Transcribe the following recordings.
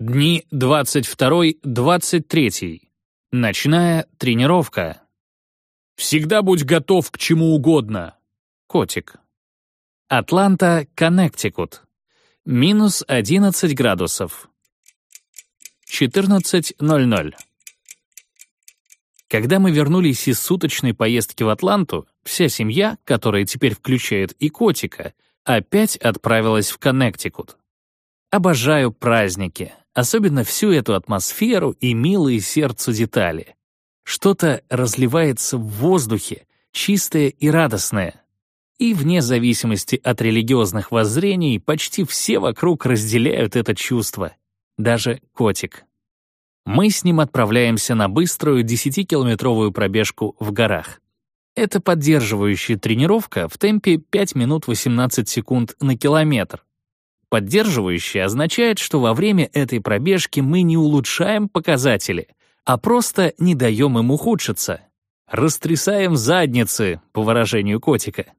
Дни 22-23. Ночная тренировка. Всегда будь готов к чему угодно. Котик. Атланта, Коннектикут. Минус 11 градусов. 14.00. Когда мы вернулись из суточной поездки в Атланту, вся семья, которая теперь включает и котика, опять отправилась в Коннектикут. Обожаю праздники, особенно всю эту атмосферу и милые сердцу детали. Что-то разливается в воздухе, чистое и радостное. И вне зависимости от религиозных воззрений, почти все вокруг разделяют это чувство. Даже котик. Мы с ним отправляемся на быструю 10-километровую пробежку в горах. Это поддерживающая тренировка в темпе 5 минут 18 секунд на километр. Поддерживающее означает, что во время этой пробежки мы не улучшаем показатели, а просто не даем им ухудшиться. Растрясаем задницы, по выражению котика.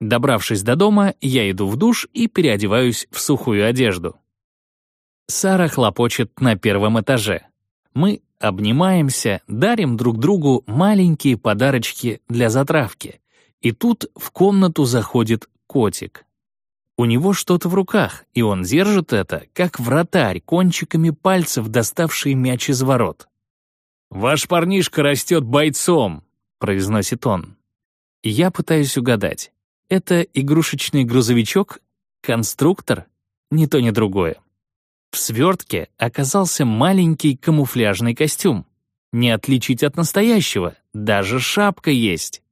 Добравшись до дома, я иду в душ и переодеваюсь в сухую одежду. Сара хлопочет на первом этаже. Мы обнимаемся, дарим друг другу маленькие подарочки для затравки. И тут в комнату заходит котик. У него что-то в руках, и он держит это, как вратарь, кончиками пальцев доставший мяч из ворот. «Ваш парнишка растет бойцом», — произносит он. Я пытаюсь угадать. Это игрушечный грузовичок? Конструктор? Ни то, ни другое. В свертке оказался маленький камуфляжный костюм. Не отличить от настоящего, даже шапка есть.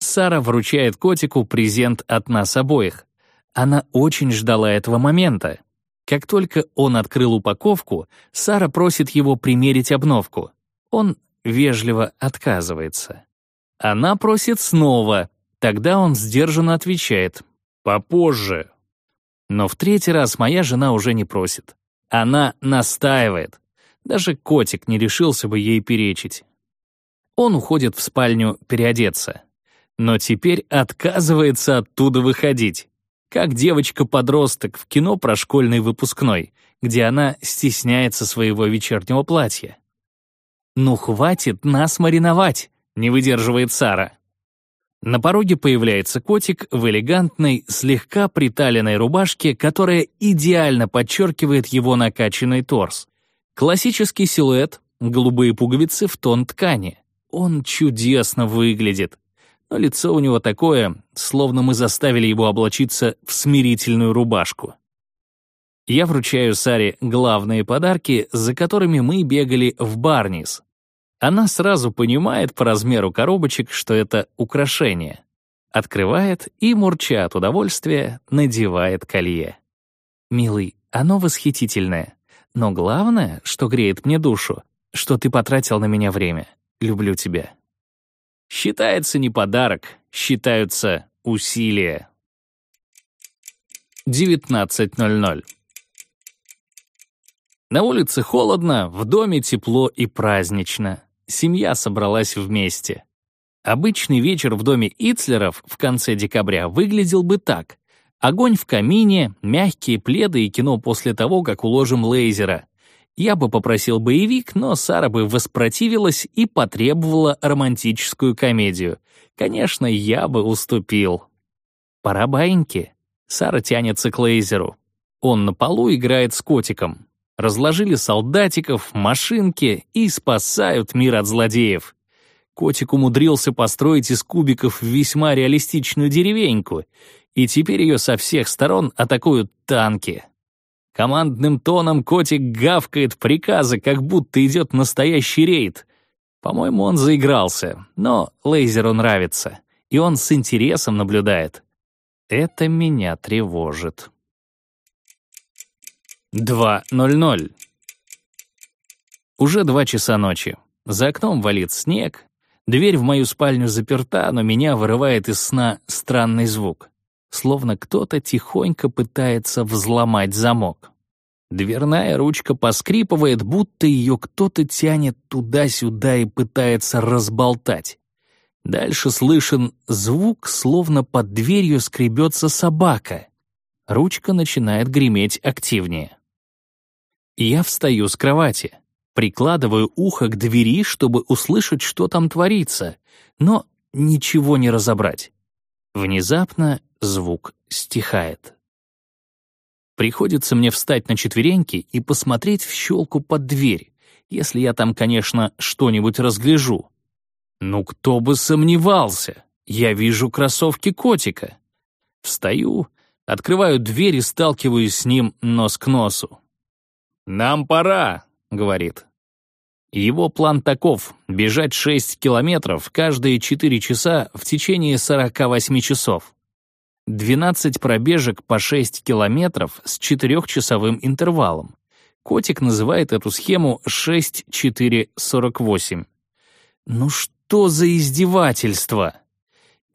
Сара вручает котику презент от нас обоих. Она очень ждала этого момента. Как только он открыл упаковку, Сара просит его примерить обновку. Он вежливо отказывается. Она просит снова, тогда он сдержанно отвечает «попозже». Но в третий раз моя жена уже не просит. Она настаивает. Даже котик не решился бы ей перечить. Он уходит в спальню переодеться. Но теперь отказывается оттуда выходить как девочка-подросток в кино про школьный выпускной, где она стесняется своего вечернего платья. «Ну хватит нас мариновать», — не выдерживает Сара. На пороге появляется котик в элегантной, слегка приталенной рубашке, которая идеально подчеркивает его накачанный торс. Классический силуэт, голубые пуговицы в тон ткани. Он чудесно выглядит но лицо у него такое, словно мы заставили его облачиться в смирительную рубашку. Я вручаю Саре главные подарки, за которыми мы бегали в Барнис. Она сразу понимает по размеру коробочек, что это украшение. Открывает и, мурча от удовольствия, надевает колье. «Милый, оно восхитительное. Но главное, что греет мне душу, что ты потратил на меня время. Люблю тебя». Считается не подарок, считаются усилия. 19.00. На улице холодно, в доме тепло и празднично. Семья собралась вместе. Обычный вечер в доме Ицлеров в конце декабря выглядел бы так. Огонь в камине, мягкие пледы и кино после того, как уложим лейзера. Я бы попросил боевик, но Сара бы воспротивилась и потребовала романтическую комедию. Конечно, я бы уступил. Пора баиньки. Сара тянется к лейзеру. Он на полу играет с котиком. Разложили солдатиков, машинки и спасают мир от злодеев. Котик умудрился построить из кубиков весьма реалистичную деревеньку, и теперь ее со всех сторон атакуют танки. Командным тоном котик гавкает приказы, как будто идет настоящий рейд. По-моему, он заигрался, но Лейзеру нравится, и он с интересом наблюдает. Это меня тревожит. 2.00. Уже два часа ночи. За окном валит снег. Дверь в мою спальню заперта, но меня вырывает из сна странный звук словно кто-то тихонько пытается взломать замок. Дверная ручка поскрипывает, будто ее кто-то тянет туда-сюда и пытается разболтать. Дальше слышен звук, словно под дверью скребется собака. Ручка начинает греметь активнее. Я встаю с кровати, прикладываю ухо к двери, чтобы услышать, что там творится, но ничего не разобрать. Внезапно звук стихает. Приходится мне встать на четвереньки и посмотреть в щелку под дверь, если я там, конечно, что-нибудь разгляжу. Ну кто бы сомневался, я вижу кроссовки котика. Встаю, открываю дверь и сталкиваюсь с ним нос к носу. «Нам пора», — говорит. Его план таков — бежать 6 километров каждые 4 часа в течение 48 часов. 12 пробежек по 6 километров с 4-часовым интервалом. Котик называет эту схему 6-4-48. Ну что за издевательство?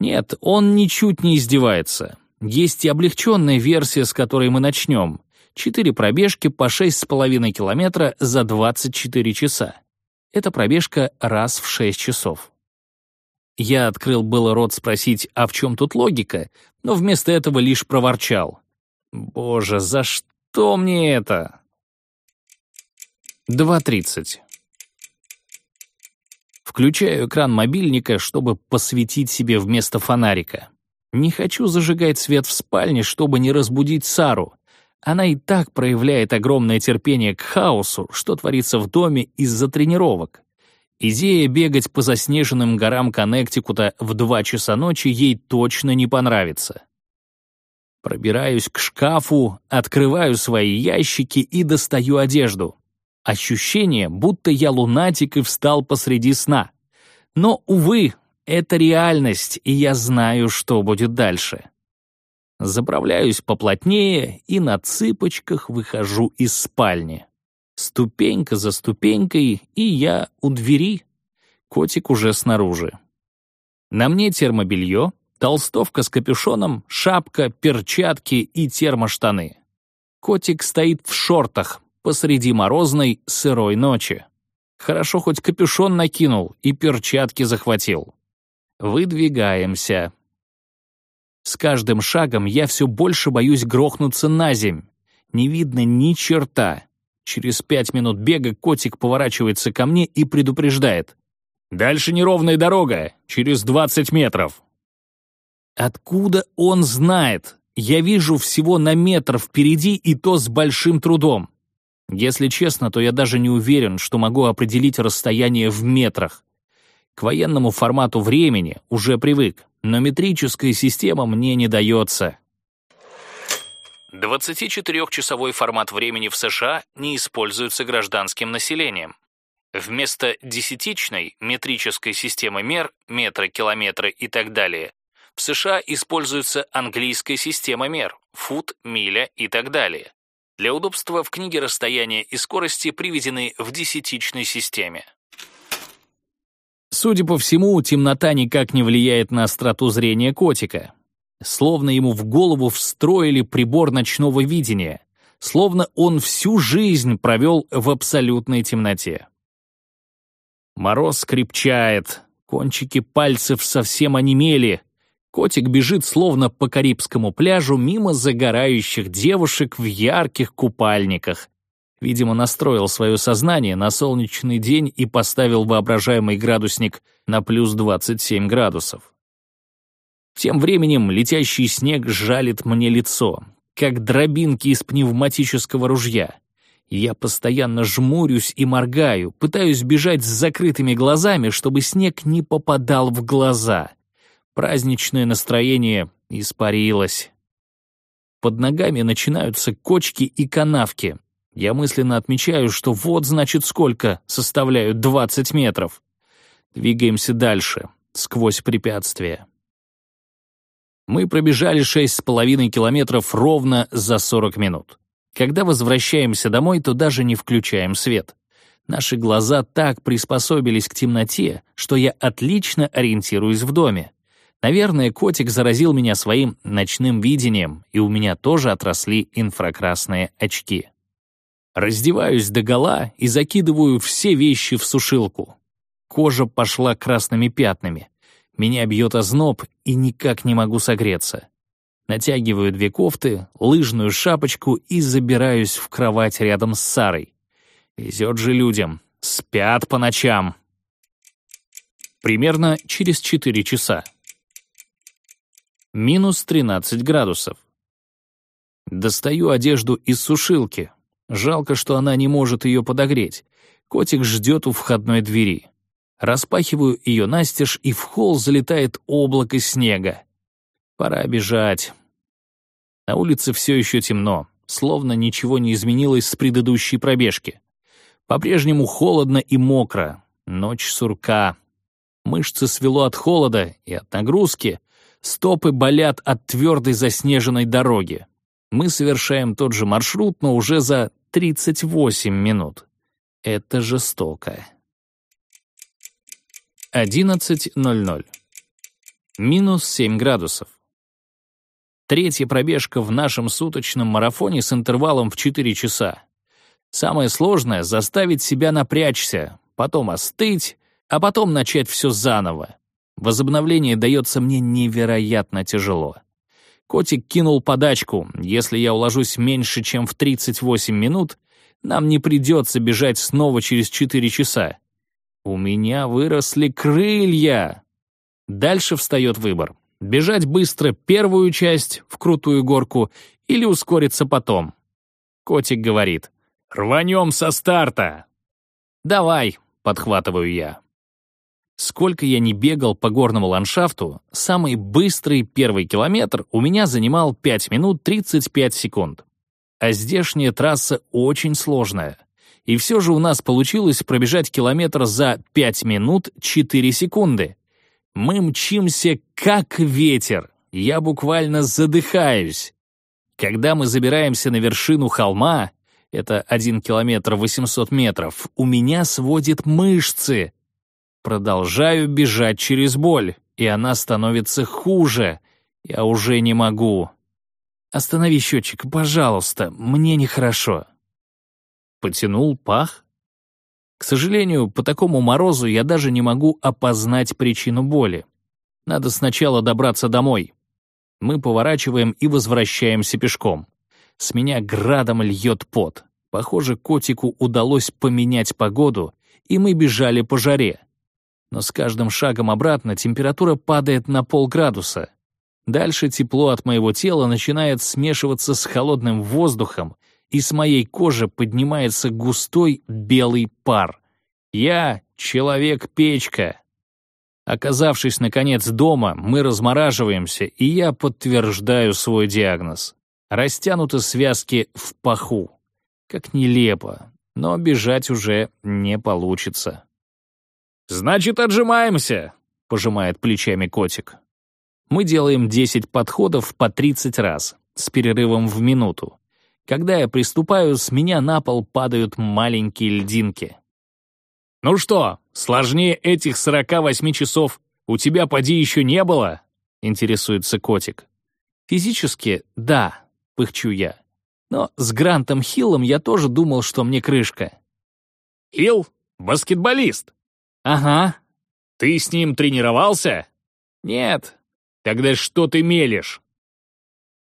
Нет, он ничуть не издевается. Есть и облегченная версия, с которой мы начнем. Четыре пробежки по 6,5 километра за 24 часа. Это пробежка раз в 6 часов. Я открыл было рот спросить, а в чем тут логика, но вместо этого лишь проворчал. «Боже, за что мне это?» 2.30. Включаю экран мобильника, чтобы посветить себе вместо фонарика. Не хочу зажигать свет в спальне, чтобы не разбудить Сару. Она и так проявляет огромное терпение к хаосу, что творится в доме из-за тренировок. Идея бегать по заснеженным горам Коннектикута в два часа ночи ей точно не понравится. Пробираюсь к шкафу, открываю свои ящики и достаю одежду. Ощущение, будто я лунатик и встал посреди сна. Но, увы, это реальность, и я знаю, что будет дальше. Заправляюсь поплотнее и на цыпочках выхожу из спальни. Ступенька за ступенькой, и я у двери. Котик уже снаружи. На мне термобелье, толстовка с капюшоном, шапка, перчатки и термоштаны. Котик стоит в шортах посреди морозной сырой ночи. Хорошо хоть капюшон накинул и перчатки захватил. Выдвигаемся. С каждым шагом я все больше боюсь грохнуться на земь. Не видно ни черта. Через пять минут бега котик поворачивается ко мне и предупреждает. «Дальше неровная дорога, через двадцать метров». Откуда он знает? Я вижу всего на метр впереди и то с большим трудом. Если честно, то я даже не уверен, что могу определить расстояние в метрах. К военному формату времени уже привык, но метрическая система мне не дается. 24-часовой формат времени в США не используется гражданским населением. Вместо десятичной метрической системы мер, метра, километра и так далее, в США используется английская система мер, фут, миля и так далее. Для удобства в книге расстояния и скорости приведены в десятичной системе. Судя по всему, темнота никак не влияет на остроту зрения котика. Словно ему в голову встроили прибор ночного видения, словно он всю жизнь провел в абсолютной темноте. Мороз скрипчает, кончики пальцев совсем онемели. Котик бежит словно по Карибскому пляжу мимо загорающих девушек в ярких купальниках, Видимо, настроил свое сознание на солнечный день и поставил воображаемый градусник на плюс 27 градусов. Тем временем летящий снег жалит мне лицо, как дробинки из пневматического ружья. Я постоянно жмурюсь и моргаю, пытаюсь бежать с закрытыми глазами, чтобы снег не попадал в глаза. Праздничное настроение испарилось. Под ногами начинаются кочки и канавки, я мысленно отмечаю, что вот, значит, сколько составляют 20 метров. Двигаемся дальше, сквозь препятствия. Мы пробежали 6,5 километров ровно за 40 минут. Когда возвращаемся домой, то даже не включаем свет. Наши глаза так приспособились к темноте, что я отлично ориентируюсь в доме. Наверное, котик заразил меня своим ночным видением, и у меня тоже отросли инфракрасные очки. Раздеваюсь догола и закидываю все вещи в сушилку. Кожа пошла красными пятнами. Меня бьет озноб и никак не могу согреться. Натягиваю две кофты, лыжную шапочку и забираюсь в кровать рядом с Сарой. Везет же людям. Спят по ночам. Примерно через 4 часа. Минус 13 градусов. Достаю одежду из сушилки. Жалко, что она не может ее подогреть. Котик ждет у входной двери. Распахиваю ее настежь, и в холл залетает облако снега. Пора бежать. На улице все еще темно, словно ничего не изменилось с предыдущей пробежки. По-прежнему холодно и мокро. Ночь сурка. Мышцы свело от холода и от нагрузки. Стопы болят от твердой заснеженной дороги. Мы совершаем тот же маршрут, но уже за 38 минут. Это жестоко. 11.00. Минус 7 градусов. Третья пробежка в нашем суточном марафоне с интервалом в 4 часа. Самое сложное — заставить себя напрячься, потом остыть, а потом начать все заново. Возобновление дается мне невероятно тяжело. Котик кинул подачку. Если я уложусь меньше, чем в 38 минут, нам не придется бежать снова через 4 часа. У меня выросли крылья. Дальше встает выбор. Бежать быстро первую часть в крутую горку или ускориться потом. Котик говорит. «Рванем со старта!» «Давай», — подхватываю я. Сколько я не бегал по горному ландшафту, самый быстрый первый километр у меня занимал 5 минут 35 секунд. А здешняя трасса очень сложная — и все же у нас получилось пробежать километр за 5 минут 4 секунды. Мы мчимся как ветер, я буквально задыхаюсь. Когда мы забираемся на вершину холма, это 1 километр 800 метров, у меня сводит мышцы. Продолжаю бежать через боль, и она становится хуже. Я уже не могу. Останови счетчик, пожалуйста, мне нехорошо. Потянул пах? К сожалению, по такому морозу я даже не могу опознать причину боли. Надо сначала добраться домой. Мы поворачиваем и возвращаемся пешком. С меня градом льет пот. Похоже, котику удалось поменять погоду, и мы бежали по жаре. Но с каждым шагом обратно температура падает на полградуса. Дальше тепло от моего тела начинает смешиваться с холодным воздухом, и с моей кожи поднимается густой белый пар. Я — человек-печка. Оказавшись, наконец, дома, мы размораживаемся, и я подтверждаю свой диагноз. Растянуты связки в паху. Как нелепо, но бежать уже не получится. «Значит, отжимаемся», — пожимает плечами котик. Мы делаем 10 подходов по 30 раз, с перерывом в минуту. Когда я приступаю, с меня на пол падают маленькие льдинки. «Ну что, сложнее этих 48 часов у тебя поди еще не было?» — интересуется котик. «Физически, да», — пыхчу я. «Но с Грантом Хиллом я тоже думал, что мне крышка». «Хилл? Баскетболист?» «Ага». «Ты с ним тренировался?» «Нет». «Тогда что ты мелешь?»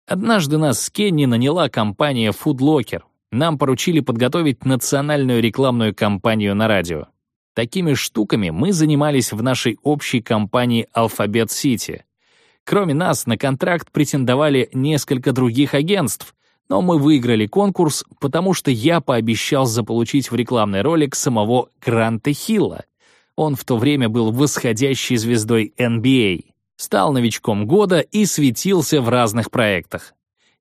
Однажды нас с Кенни наняла компания Food Locker. Нам поручили подготовить национальную рекламную кампанию на радио. Такими штуками мы занимались в нашей общей компании Alphabet City. Кроме нас, на контракт претендовали несколько других агентств, но мы выиграли конкурс, потому что я пообещал заполучить в рекламный ролик самого Гранта Хилла. Он в то время был восходящей звездой NBA стал новичком года и светился в разных проектах.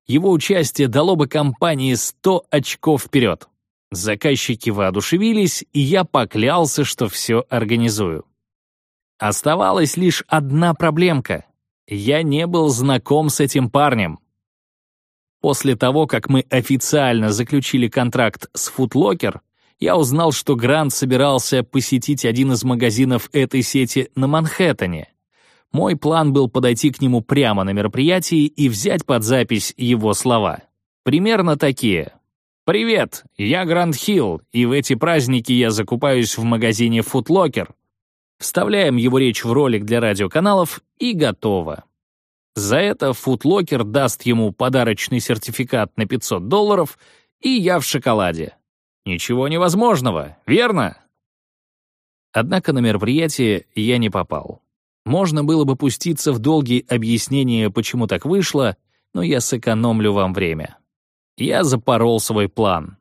Его участие дало бы компании 100 очков вперед. Заказчики воодушевились, и я поклялся, что все организую. Оставалась лишь одна проблемка. Я не был знаком с этим парнем. После того, как мы официально заключили контракт с Footlocker, я узнал, что Грант собирался посетить один из магазинов этой сети на Манхэттене. Мой план был подойти к нему прямо на мероприятии и взять под запись его слова. Примерно такие. «Привет, я Гранд Хилл, и в эти праздники я закупаюсь в магазине Футлокер». Вставляем его речь в ролик для радиоканалов, и готово. За это Футлокер даст ему подарочный сертификат на 500 долларов, и я в шоколаде. Ничего невозможного, верно? Однако на мероприятие я не попал. Можно было бы пуститься в долгие объяснения, почему так вышло, но я сэкономлю вам время. Я запорол свой план.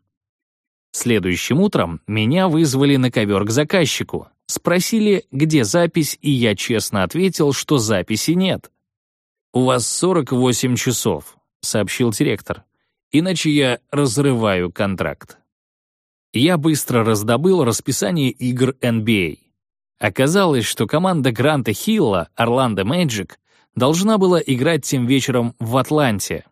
Следующим утром меня вызвали на ковер к заказчику. Спросили, где запись, и я честно ответил, что записи нет. «У вас 48 часов», — сообщил директор. «Иначе я разрываю контракт». Я быстро раздобыл расписание игр NBA. Оказалось, что команда Гранта Хилла, Орландо Мэджик, должна была играть тем вечером в Атланте.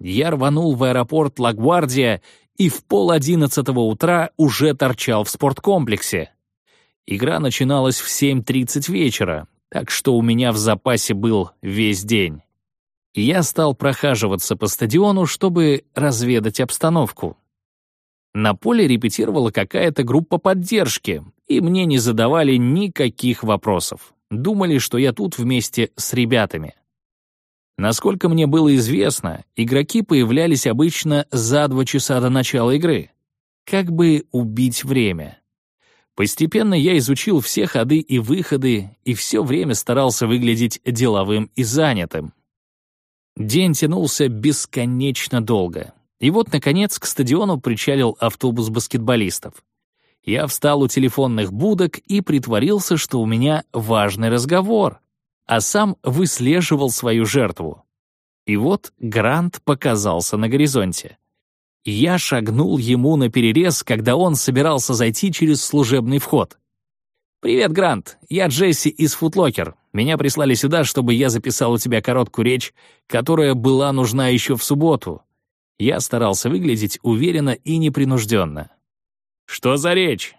Я рванул в аэропорт Лагвардия и в пол одиннадцатого утра уже торчал в спорткомплексе. Игра начиналась в 7.30 вечера, так что у меня в запасе был весь день я стал прохаживаться по стадиону, чтобы разведать обстановку. На поле репетировала какая-то группа поддержки, и мне не задавали никаких вопросов. Думали, что я тут вместе с ребятами. Насколько мне было известно, игроки появлялись обычно за два часа до начала игры. Как бы убить время. Постепенно я изучил все ходы и выходы и все время старался выглядеть деловым и занятым. День тянулся бесконечно долго. И вот, наконец, к стадиону причалил автобус баскетболистов. Я встал у телефонных будок и притворился, что у меня важный разговор, а сам выслеживал свою жертву. И вот Грант показался на горизонте. Я шагнул ему на перерез, когда он собирался зайти через служебный вход. «Привет, Грант, я Джесси из Футлокер. Меня прислали сюда, чтобы я записал у тебя короткую речь, которая была нужна еще в субботу». Я старался выглядеть уверенно и непринужденно. «Что за речь?»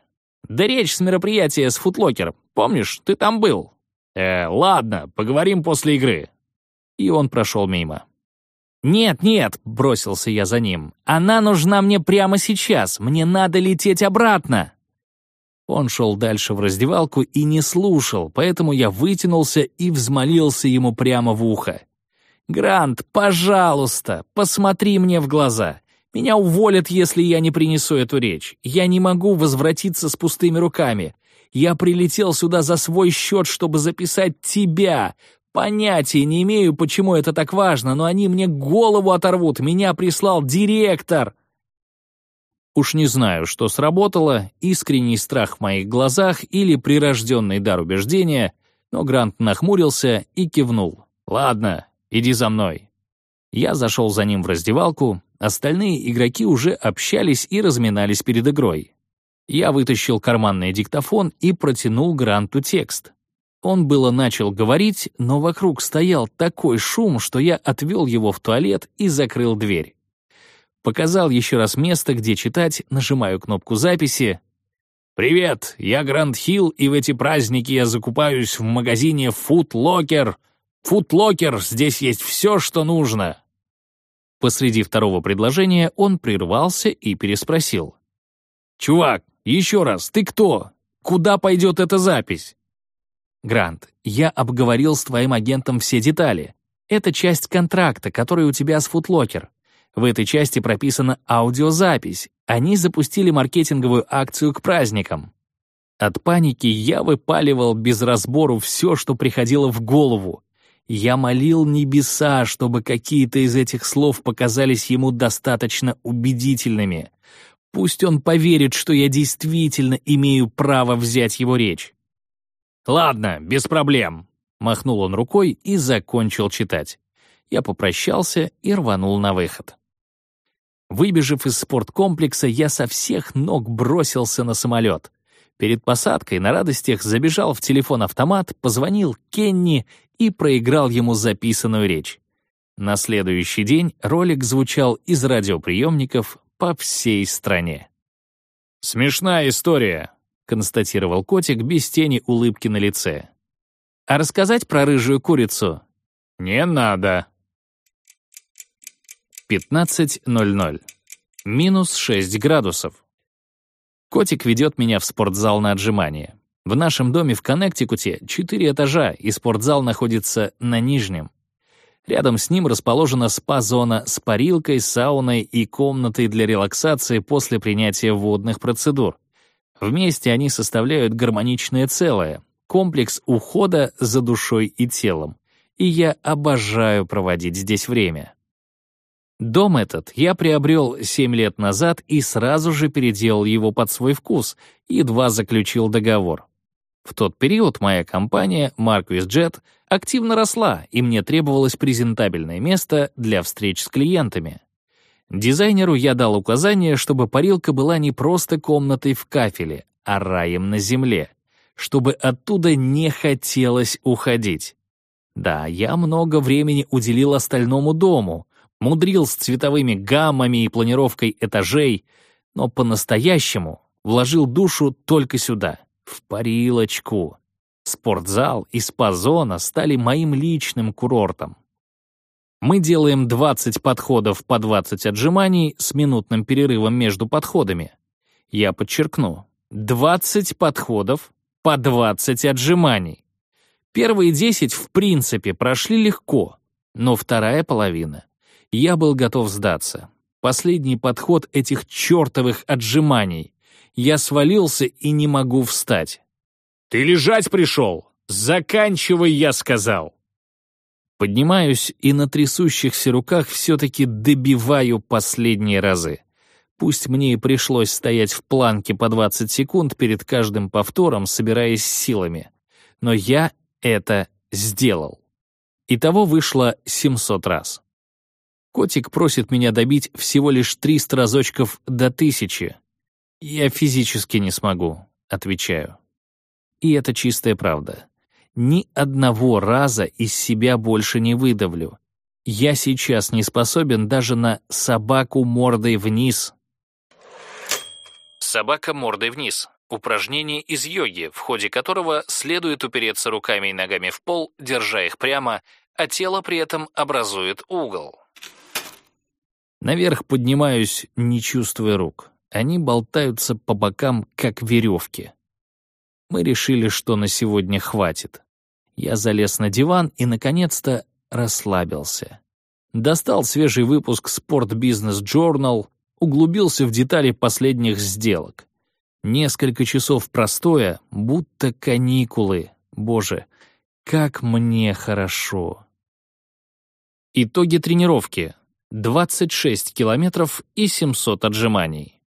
«Да речь с мероприятия с Футлокер. Помнишь, ты там был?» «Э, ладно, поговорим после игры». И он прошел мимо. «Нет, нет», — бросился я за ним. «Она нужна мне прямо сейчас. Мне надо лететь обратно». Он шел дальше в раздевалку и не слушал, поэтому я вытянулся и взмолился ему прямо в ухо. «Грант, пожалуйста, посмотри мне в глаза. Меня уволят, если я не принесу эту речь. Я не могу возвратиться с пустыми руками. Я прилетел сюда за свой счет, чтобы записать тебя. Понятия не имею, почему это так важно, но они мне голову оторвут. Меня прислал директор». Уж не знаю, что сработало, искренний страх в моих глазах или прирожденный дар убеждения, но Грант нахмурился и кивнул. «Ладно, иди за мной». Я зашел за ним в раздевалку, остальные игроки уже общались и разминались перед игрой. Я вытащил карманный диктофон и протянул Гранту текст. Он было начал говорить, но вокруг стоял такой шум, что я отвел его в туалет и закрыл дверь. Показал еще раз место, где читать, нажимаю кнопку записи. «Привет, я Гранд Хилл, и в эти праздники я закупаюсь в магазине Food Locker. Locker, здесь есть все, что нужно». Посреди второго предложения он прервался и переспросил. «Чувак, еще раз, ты кто? Куда пойдет эта запись?» «Грант, я обговорил с твоим агентом все детали. Это часть контракта, который у тебя с Футлокер. В этой части прописана аудиозапись. Они запустили маркетинговую акцию к праздникам. От паники я выпаливал без разбору все, что приходило в голову. Я молил небеса, чтобы какие-то из этих слов показались ему достаточно убедительными. Пусть он поверит, что я действительно имею право взять его речь. «Ладно, без проблем», — махнул он рукой и закончил читать. Я попрощался и рванул на выход. Выбежав из спорткомплекса, я со всех ног бросился на самолет. Перед посадкой на радостях забежал в телефон-автомат, позвонил Кенни и проиграл ему записанную речь. На следующий день ролик звучал из радиоприемников по всей стране. «Смешная история», — констатировал котик без тени улыбки на лице. «А рассказать про рыжую курицу?» «Не надо», 15.00. Минус 6 градусов. Котик ведет меня в спортзал на отжимание. В нашем доме в Коннектикуте четыре этажа, и спортзал находится на нижнем. Рядом с ним расположена спа-зона с парилкой, сауной и комнатой для релаксации после принятия водных процедур. Вместе они составляют гармоничное целое, комплекс ухода за душой и телом. И я обожаю проводить здесь время. Дом этот я приобрел 7 лет назад и сразу же переделал его под свой вкус, едва заключил договор. В тот период моя компания Marquis Jet активно росла, и мне требовалось презентабельное место для встреч с клиентами. Дизайнеру я дал указание, чтобы парилка была не просто комнатой в кафеле, а раем на земле, чтобы оттуда не хотелось уходить. Да, я много времени уделил остальному дому, мудрил с цветовыми гаммами и планировкой этажей, но по-настоящему вложил душу только сюда, в парилочку. Спортзал и спа-зона стали моим личным курортом. Мы делаем 20 подходов по 20 отжиманий с минутным перерывом между подходами. Я подчеркну, 20 подходов по 20 отжиманий. Первые 10 в принципе прошли легко, но вторая половина я был готов сдаться. Последний подход этих чертовых отжиманий. Я свалился и не могу встать. «Ты лежать пришел! Заканчивай, я сказал!» Поднимаюсь и на трясущихся руках все-таки добиваю последние разы. Пусть мне и пришлось стоять в планке по 20 секунд перед каждым повтором, собираясь силами. Но я это сделал. Итого вышло 700 раз. Котик просит меня добить всего лишь 300 разочков до тысячи. Я физически не смогу, отвечаю. И это чистая правда. Ни одного раза из себя больше не выдавлю. Я сейчас не способен даже на собаку мордой вниз. Собака мордой вниз. Упражнение из йоги, в ходе которого следует упереться руками и ногами в пол, держа их прямо, а тело при этом образует угол. Наверх поднимаюсь, не чувствуя рук. Они болтаются по бокам, как веревки. Мы решили, что на сегодня хватит. Я залез на диван и, наконец-то, расслабился. Достал свежий выпуск Sport Business Journal, углубился в детали последних сделок. Несколько часов простоя, будто каникулы. Боже, как мне хорошо. Итоги тренировки. 26 километров и 700 отжиманий.